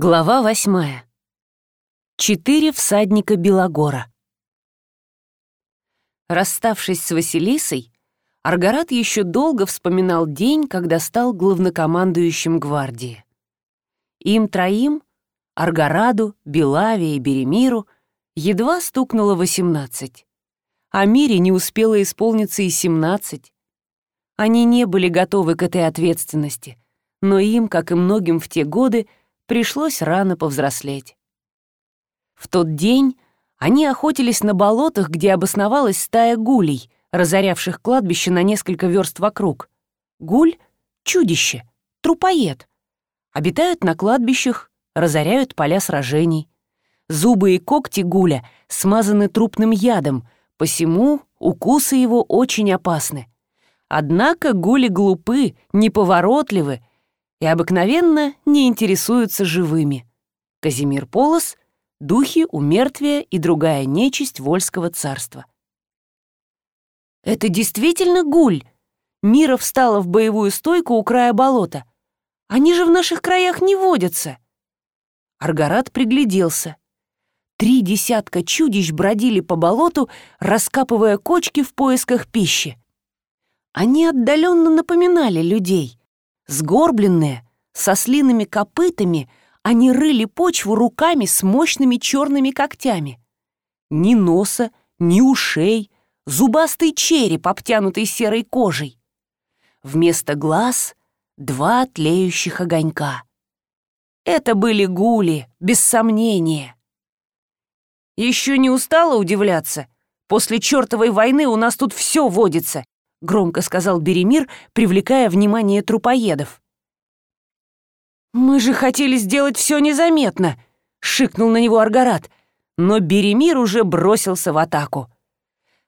Глава восьмая. Четыре всадника Белогора. Расставшись с Василисой, Аргарат еще долго вспоминал день, когда стал главнокомандующим гвардии. Им троим, Аргараду, Белаве и Беремиру, едва стукнуло восемнадцать. А Мире не успело исполниться и семнадцать. Они не были готовы к этой ответственности, но им, как и многим в те годы, пришлось рано повзрослеть. В тот день они охотились на болотах, где обосновалась стая гулей, разорявших кладбище на несколько верст вокруг. Гуль — чудище, трупоед. Обитают на кладбищах, разоряют поля сражений. Зубы и когти гуля смазаны трупным ядом, посему укусы его очень опасны. Однако гули глупы, неповоротливы и обыкновенно не интересуются живыми. Казимир Полос — духи, умертвия и другая нечисть Вольского царства. «Это действительно гуль!» Мира встала в боевую стойку у края болота. «Они же в наших краях не водятся!» Аргарат пригляделся. Три десятка чудищ бродили по болоту, раскапывая кочки в поисках пищи. Они отдаленно напоминали людей. Сгорбленные, со слиными копытами, они рыли почву руками с мощными черными когтями. Ни носа, ни ушей, зубастый череп, обтянутый серой кожей. Вместо глаз — два тлеющих огонька. Это были гули, без сомнения. Еще не устала удивляться? После чертовой войны у нас тут все водится, — громко сказал Беремир, привлекая внимание трупоедов. «Мы же хотели сделать все незаметно», — шикнул на него Аргарат, но Беремир уже бросился в атаку.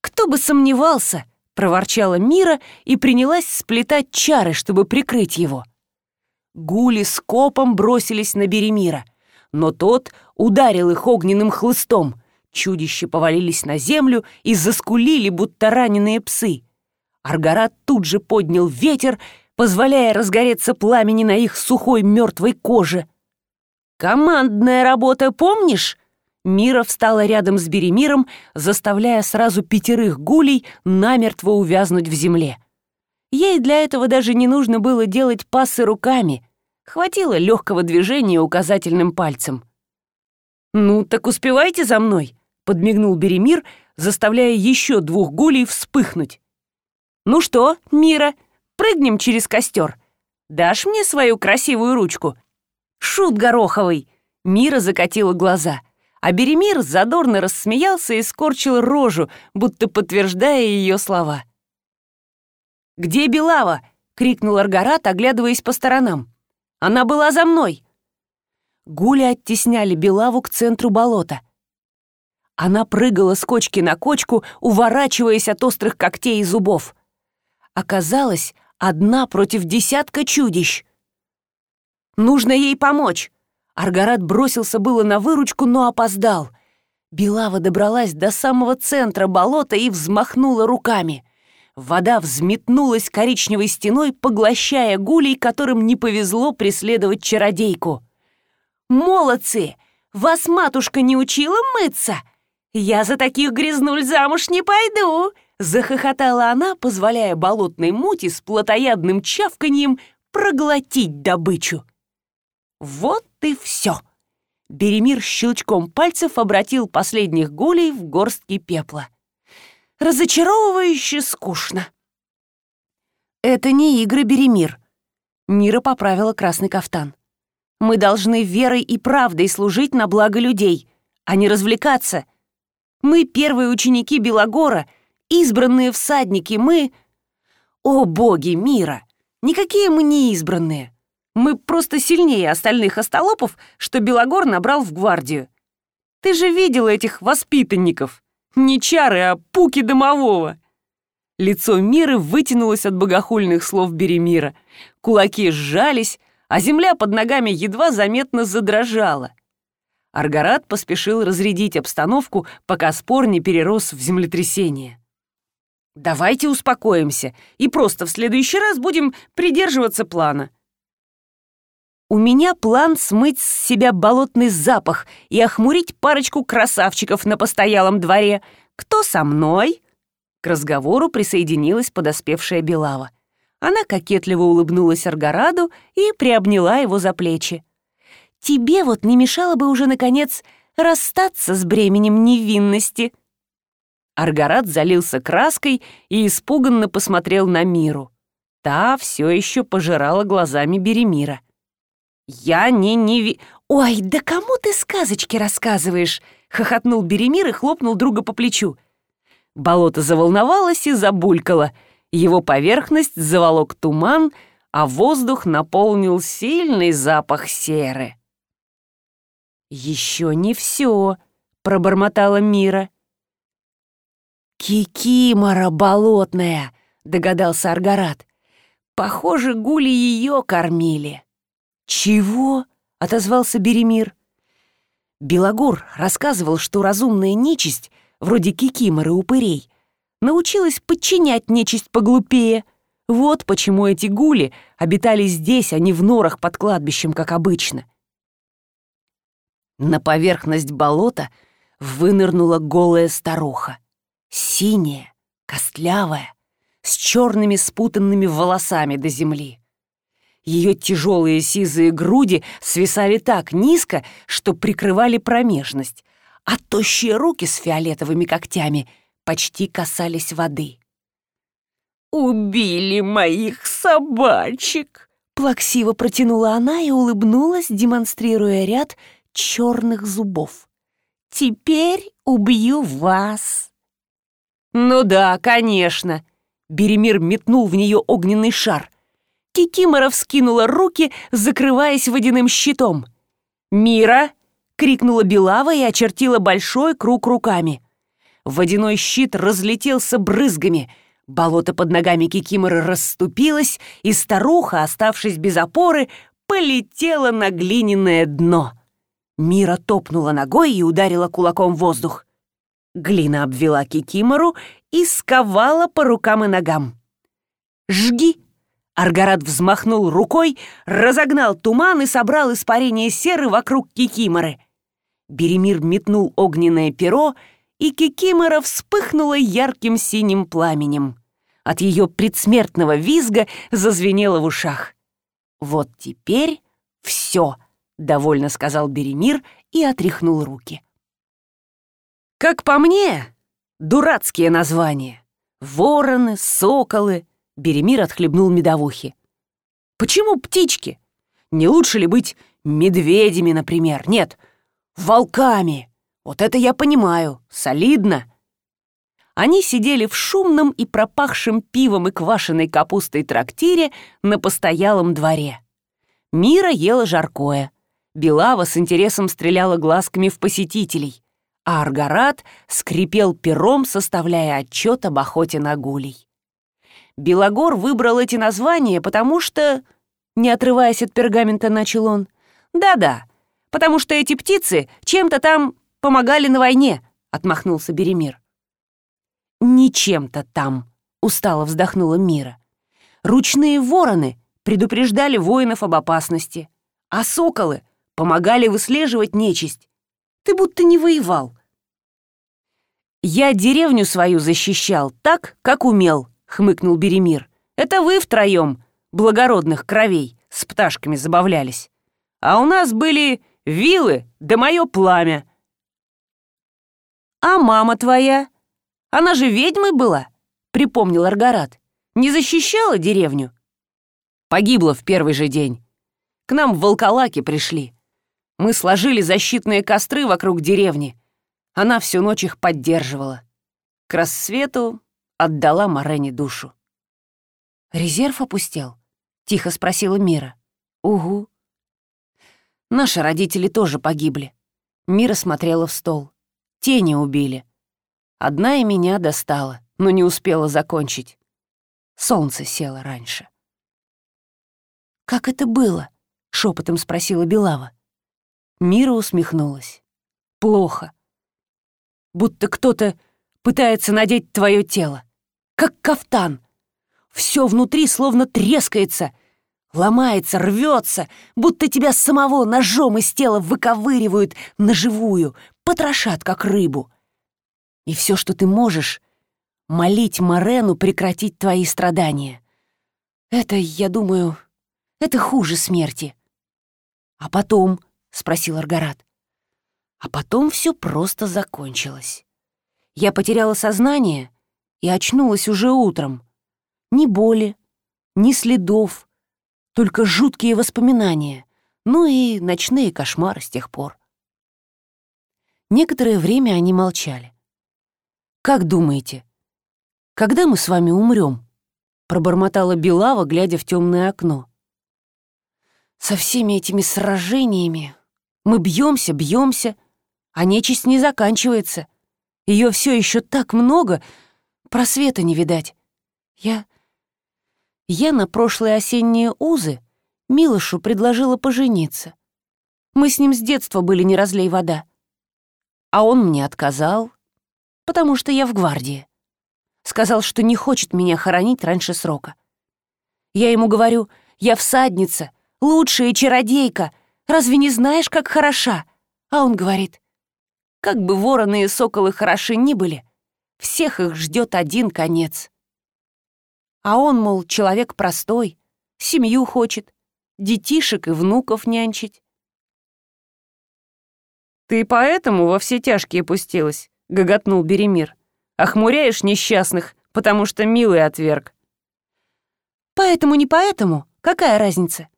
«Кто бы сомневался», — проворчала Мира и принялась сплетать чары, чтобы прикрыть его. Гули с копом бросились на Беремира, но тот ударил их огненным хлыстом. Чудища повалились на землю и заскулили, будто раненые псы. Аргарат тут же поднял ветер, позволяя разгореться пламени на их сухой мертвой коже. «Командная работа, помнишь?» Мира встала рядом с Беремиром, заставляя сразу пятерых гулей намертво увязнуть в земле. Ей для этого даже не нужно было делать пасы руками. Хватило легкого движения указательным пальцем. «Ну, так успевайте за мной», — подмигнул Беремир, заставляя еще двух гулей вспыхнуть. «Ну что, Мира, прыгнем через костер? Дашь мне свою красивую ручку?» «Шут гороховый!» Мира закатила глаза, а Беремир задорно рассмеялся и скорчил рожу, будто подтверждая ее слова. «Где Белава?» — крикнул Аргарат, оглядываясь по сторонам. «Она была за мной!» Гули оттесняли Белаву к центру болота. Она прыгала с кочки на кочку, уворачиваясь от острых когтей и зубов оказалась одна против десятка чудищ. Нужно ей помочь. Аргарат бросился было на выручку, но опоздал. Белава добралась до самого центра болота и взмахнула руками. Вода взметнулась коричневой стеной, поглощая гулей, которым не повезло преследовать чародейку. «Молодцы! Вас матушка не учила мыться? Я за таких грязнуль замуж не пойду!» Захохотала она, позволяя болотной мути с плотоядным чавканьем проглотить добычу. Вот и все. Беремир щелчком пальцев обратил последних гулей в горстки пепла. Разочаровывающе скучно. «Это не игры, Беремир», — Мира поправила красный кафтан. «Мы должны верой и правдой служить на благо людей, а не развлекаться. Мы первые ученики Белогора — избранные всадники, мы... О, боги мира! Никакие мы не избранные. Мы просто сильнее остальных остолопов, что Белогор набрал в гвардию. Ты же видела этих воспитанников. Не чары, а пуки домового. Лицо Миры вытянулось от богохульных слов Беремира. Кулаки сжались, а земля под ногами едва заметно задрожала. Аргарат поспешил разрядить обстановку, пока спор не перерос в землетрясение. Давайте успокоимся и просто в следующий раз будем придерживаться плана. У меня план смыть с себя болотный запах и охмурить парочку красавчиков на постоялом дворе. Кто со мной?» К разговору присоединилась подоспевшая Белава. Она кокетливо улыбнулась Аргораду и приобняла его за плечи. «Тебе вот не мешало бы уже, наконец, расстаться с бременем невинности». Аргарат залился краской и испуганно посмотрел на Миру. Та все еще пожирала глазами Беремира. «Я не неви...» «Ой, да кому ты сказочки рассказываешь?» — хохотнул Беремир и хлопнул друга по плечу. Болото заволновалось и забулькало — его поверхность заволок туман, а воздух наполнил сильный запах серы. «Еще не все», — пробормотала Мира. «Кикимора болотная», — догадался Аргарат. «Похоже, гули ее кормили». «Чего?» — отозвался Беремир. Белогор рассказывал, что разумная нечисть, вроде кикиморы упырей, научилась подчинять нечисть поглупее. Вот почему эти гули обитали здесь, а не в норах под кладбищем, как обычно. На поверхность болота вынырнула голая старуха. Синяя, костлявая, с черными спутанными волосами до земли. Ее тяжелые сизые груди свисали так низко, что прикрывали промежность, а тощие руки с фиолетовыми когтями — почти касались воды. «Убили моих собачек!» Плаксиво протянула она и улыбнулась, демонстрируя ряд черных зубов. «Теперь убью вас!» «Ну да, конечно!» Беремир метнул в нее огненный шар. Кикимора вскинула руки, закрываясь водяным щитом. «Мира!» — крикнула Белава и очертила большой круг руками. Водяной щит разлетелся брызгами. Болото под ногами Кикиморы расступилось, и старуха, оставшись без опоры, полетела на глиняное дно. Мира топнула ногой и ударила кулаком в воздух. Глина обвела Кикимору и сковала по рукам и ногам. «Жги!» Аргарат взмахнул рукой, разогнал туман и собрал испарение серы вокруг Кикиморы. Беремир метнул огненное перо и Кикимора вспыхнула ярким синим пламенем. От ее предсмертного визга зазвенело в ушах. «Вот теперь все», — довольно сказал Беремир и отряхнул руки. «Как по мне, дурацкие названия. Вороны, соколы», — Беремир отхлебнул медовухи. «Почему птички? Не лучше ли быть медведями, например? Нет, волками». Вот это я понимаю, солидно. Они сидели в шумном и пропахшем пивом и квашеной капустой трактире на постоялом дворе. Мира ела жаркое. Белава с интересом стреляла глазками в посетителей, а Аргарат скрипел пером, составляя отчет об охоте на гулей. Белогор выбрал эти названия, потому что... Не отрываясь от пергамента, начал он. «Да-да, потому что эти птицы чем-то там помогали на войне», — отмахнулся Беремир. «Ничем-то там», — устало вздохнула Мира. «Ручные вороны предупреждали воинов об опасности, а соколы помогали выслеживать нечисть. Ты будто не воевал». «Я деревню свою защищал так, как умел», — хмыкнул Беремир. «Это вы втроем, благородных кровей, с пташками забавлялись. А у нас были вилы да мое пламя, «А мама твоя? Она же ведьмой была?» — припомнил Аргарат. «Не защищала деревню?» Погибла в первый же день. К нам в Волколаки пришли. Мы сложили защитные костры вокруг деревни. Она всю ночь их поддерживала. К рассвету отдала Морене душу. «Резерв опустел?» — тихо спросила Мира. «Угу». Наши родители тоже погибли. Мира смотрела в стол. Тени убили. Одна и меня достала, но не успела закончить. Солнце село раньше. «Как это было?» — шепотом спросила Белава. Мира усмехнулась. «Плохо. Будто кто-то пытается надеть твое тело. Как кафтан. Все внутри словно трескается. Ломается, рвется, будто тебя самого ножом из тела выковыривают на живую, потрошат, как рыбу. И все, что ты можешь, молить Морену прекратить твои страдания. Это, я думаю, это хуже смерти. А потом, — спросил Аргарат, — а потом все просто закончилось. Я потеряла сознание и очнулась уже утром. Ни боли, ни следов, только жуткие воспоминания, ну и ночные кошмары с тех пор. Некоторое время они молчали. «Как думаете, когда мы с вами умрем?» пробормотала Белава, глядя в темное окно. «Со всеми этими сражениями мы бьемся, бьемся, а нечисть не заканчивается. Ее все еще так много, просвета не видать. Я я на прошлые осенние узы Милошу предложила пожениться. Мы с ним с детства были не разлей вода. А он мне отказал, потому что я в гвардии. Сказал, что не хочет меня хоронить раньше срока. Я ему говорю, я всадница, лучшая чародейка, разве не знаешь, как хороша? А он говорит, как бы вороны и соколы хороши ни были, всех их ждет один конец. А он, мол, человек простой, семью хочет, детишек и внуков нянчить. «Ты поэтому во все тяжкие пустилась?» — гоготнул Беремир. «Охмуряешь несчастных, потому что милый отверг». «Поэтому не поэтому, какая разница?»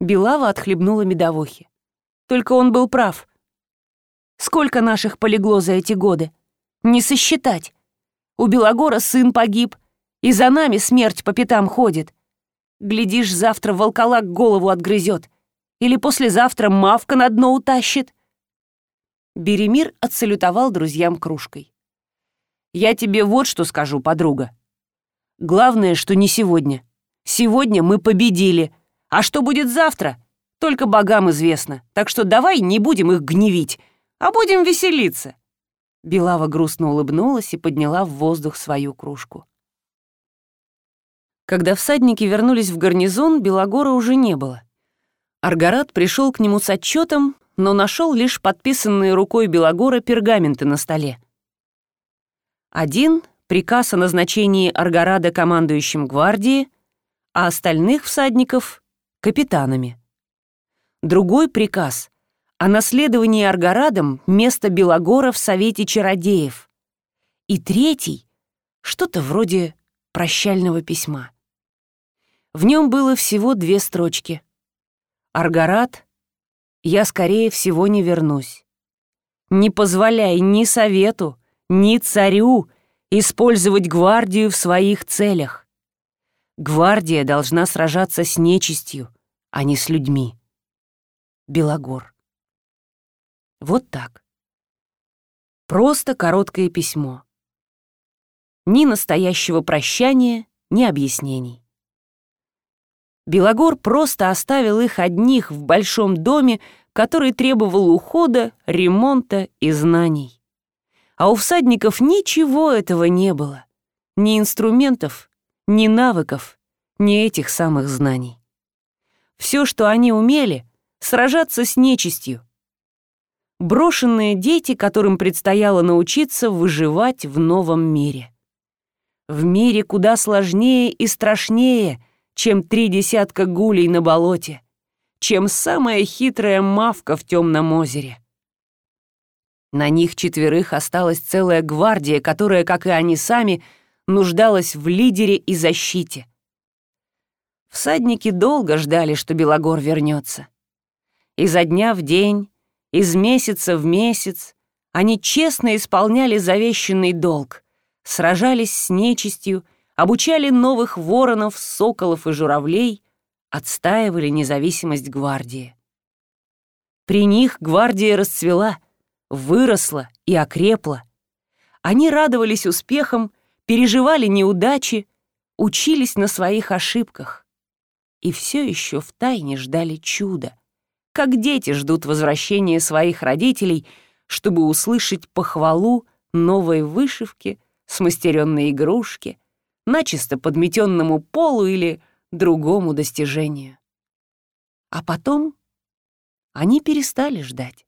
Белава отхлебнула медовухи. Только он был прав. Сколько наших полегло за эти годы? Не сосчитать. У Белогора сын погиб, и за нами смерть по пятам ходит. Глядишь, завтра волколак голову отгрызет. Или послезавтра мавка на дно утащит. Беремир отсалютовал друзьям кружкой. «Я тебе вот что скажу, подруга. Главное, что не сегодня. Сегодня мы победили. А что будет завтра, только богам известно. Так что давай не будем их гневить, а будем веселиться». Белава грустно улыбнулась и подняла в воздух свою кружку. Когда всадники вернулись в гарнизон, Белогора уже не было. Аргарат пришел к нему с отчетом, но нашел лишь подписанные рукой Белогора пергаменты на столе. Один — приказ о назначении Аргарада командующим гвардии, а остальных всадников — капитанами. Другой приказ — о наследовании Аргарадом места Белогора в Совете Чародеев. И третий — что-то вроде прощального письма. В нем было всего две строчки. «Аргарат, я, скорее всего, не вернусь. Не позволяй ни совету, ни царю использовать гвардию в своих целях. Гвардия должна сражаться с нечистью, а не с людьми. Белогор. Вот так. Просто короткое письмо. Ни настоящего прощания, ни объяснений. Белогор просто оставил их одних в большом доме, который требовал ухода, ремонта и знаний. А у всадников ничего этого не было. Ни инструментов, ни навыков, ни этих самых знаний. Все, что они умели — сражаться с нечистью. Брошенные дети, которым предстояло научиться выживать в новом мире. В мире куда сложнее и страшнее — чем три десятка гулей на болоте, чем самая хитрая мавка в темном озере. На них четверых осталась целая гвардия, которая, как и они сами, нуждалась в лидере и защите. Всадники долго ждали, что Белогор вернется. Изо дня в день, из месяца в месяц они честно исполняли завещанный долг, сражались с нечистью обучали новых воронов, соколов и журавлей, отстаивали независимость гвардии. При них гвардия расцвела, выросла и окрепла. Они радовались успехам, переживали неудачи, учились на своих ошибках. И все еще втайне ждали чуда, как дети ждут возвращения своих родителей, чтобы услышать похвалу новой вышивки, смастеренной игрушки — начисто подметенному полу или другому достижению. А потом они перестали ждать.